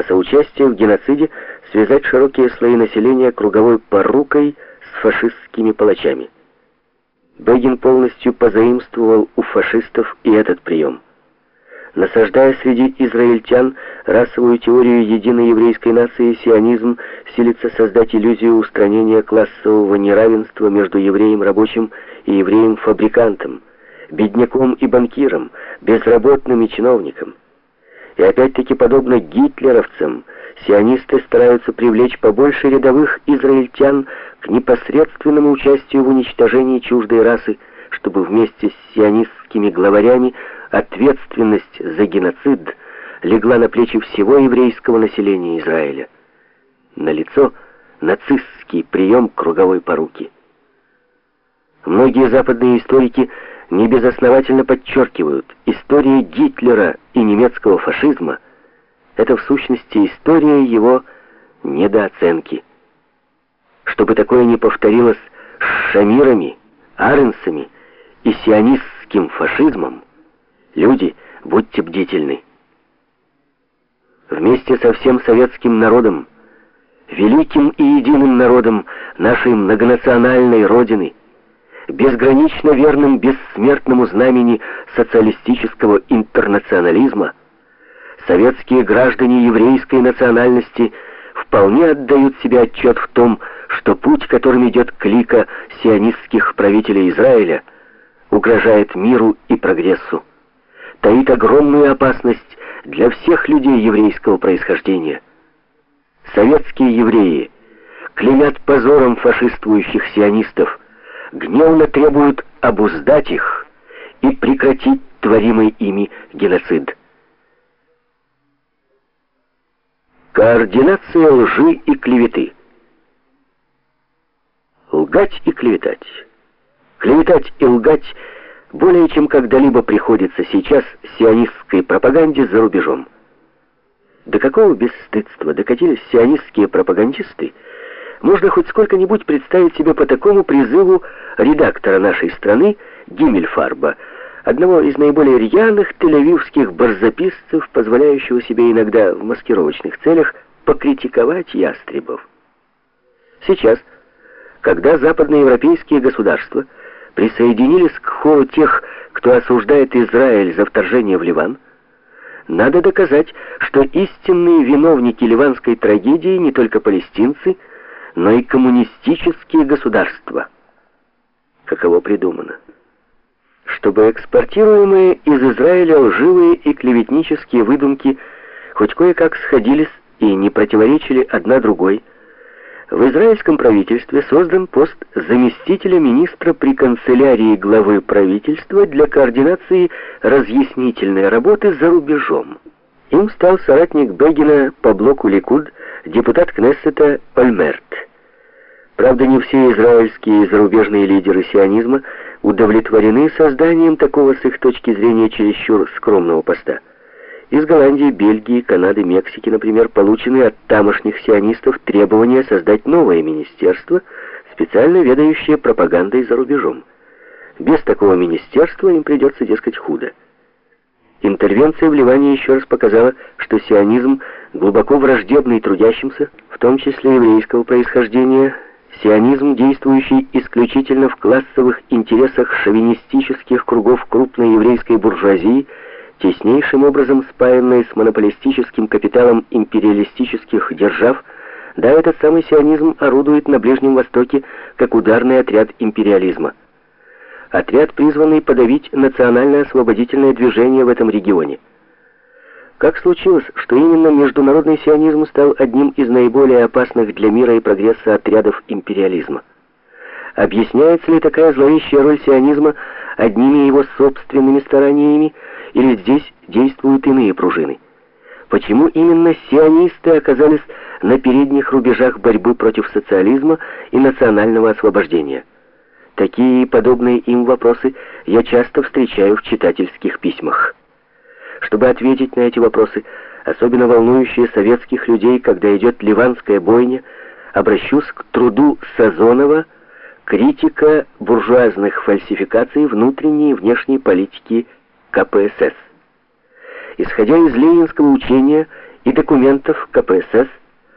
а соучастие в геноциде связать широкие слои населения круговой порукой с фашистскими палачами. Бегин полностью позаимствовал у фашистов и этот прием. Насаждая среди израильтян расовую теорию единой еврейской нации, сионизм силится создать иллюзию устранения классового неравенства между евреем рабочим и евреем фабрикантом, бедняком и банкиром, безработным и чиновником. И опять-таки, подобно гитлеровцам, сионисты стараются привлечь побольше рядовых израильтян к непосредственному участию в уничтожении чуждой расы, чтобы вместе с сионистскими главарями ответственность за геноцид легла на плечи всего еврейского населения Израиля. Налицо нацистский прием круговой поруки. Многие западные историки небезосновательно подчеркивают, история Гитлера и немецкого фашизма – это в сущности история его недооценки. Чтобы такое не повторилось с шамирами, аренсами и сионистским фашизмом, люди, будьте бдительны. Вместе со всем советским народом, великим и единым народом нашей многонациональной Родины – безгранично верным бессмертному знамени социалистического интернационализма, советские граждане еврейской национальности вполне отдают себе отчет в том, что путь, которым идет клика сионистских правителей Израиля, угрожает миру и прогрессу, таит огромную опасность для всех людей еврейского происхождения. Советские евреи клеймят позором фашистующих сионистов, гневно требуют обуздать их и прекратить творимый ими геноцид. Координация лжи и клеветы. Лгать и клеветать. Клеветать и лгать более чем когда-либо приходится сейчас сионистской пропаганде за рубежом. До какого бесстыдства докатились сионистские пропагандисты, можно хоть сколько-нибудь представить себе по такому призыву редактора нашей страны Гиммельфарба, одного из наиболее рьяных тель-авивских барзаписцев, позволяющего себе иногда в маскировочных целях покритиковать ястребов. Сейчас, когда западноевропейские государства присоединились к хору тех, кто осуждает Израиль за вторжение в Ливан, надо доказать, что истинные виновники ливанской трагедии не только палестинцы, но и коммунистические государства. Каково придумано? Чтобы экспортируемые из Израиля лживые и клеветнические выдумки хоть кое-как сходились и не противоречили одна другой, в израильском правительстве создан пост заместителя министра при канцелярии главы правительства для координации разъяснительной работы за рубежом. Им стал соратник Бегина по блоку Ликуд, депутат Кнессета Ольмерт. Правда, не все израильские и зарубежные лидеры сионизма удовлетворены созданием такого с их точки зрения чересчур скромного поста. Из Голландии, Бельгии, Канады, Мексики, например, получены от тамошних сионистов требования создать новое министерство, специально ведающее пропагандой за рубежом. Без такого министерства им придется, дескать, худо. Интервенция в Ливане еще раз показала, что сионизм глубоко враждебный трудящимся, в том числе еврейского происхождения, Сионизм, действующий исключительно в классовых интересах шовинистических кругов крупной еврейской буржуазии, теснейшим образом спаянной с монополистическим капиталом империалистических держав, да, этот самый сионизм орудует на Ближнем Востоке как ударный отряд империализма. Отряд, призванный подавить национально-освободительное движение в этом регионе – как случилось, что именно международный сионизм стал одним из наиболее опасных для мира и прогресса отрядов империализма? Объясняется ли такая зловещая роль сионизма одними его собственными стараниями, или здесь действуют иные пружины? Почему именно сионисты оказались на передних рубежах борьбы против социализма и национального освобождения? Такие и подобные им вопросы я часто встречаю в читательских письмах. Чтобы ответить на эти вопросы, особенно волнующие советских людей, когда идет ливанская бойня, обращусь к труду Сазонова «Критика буржуазных фальсификаций внутренней и внешней политики КПСС». Исходя из ленинского учения и документов КПСС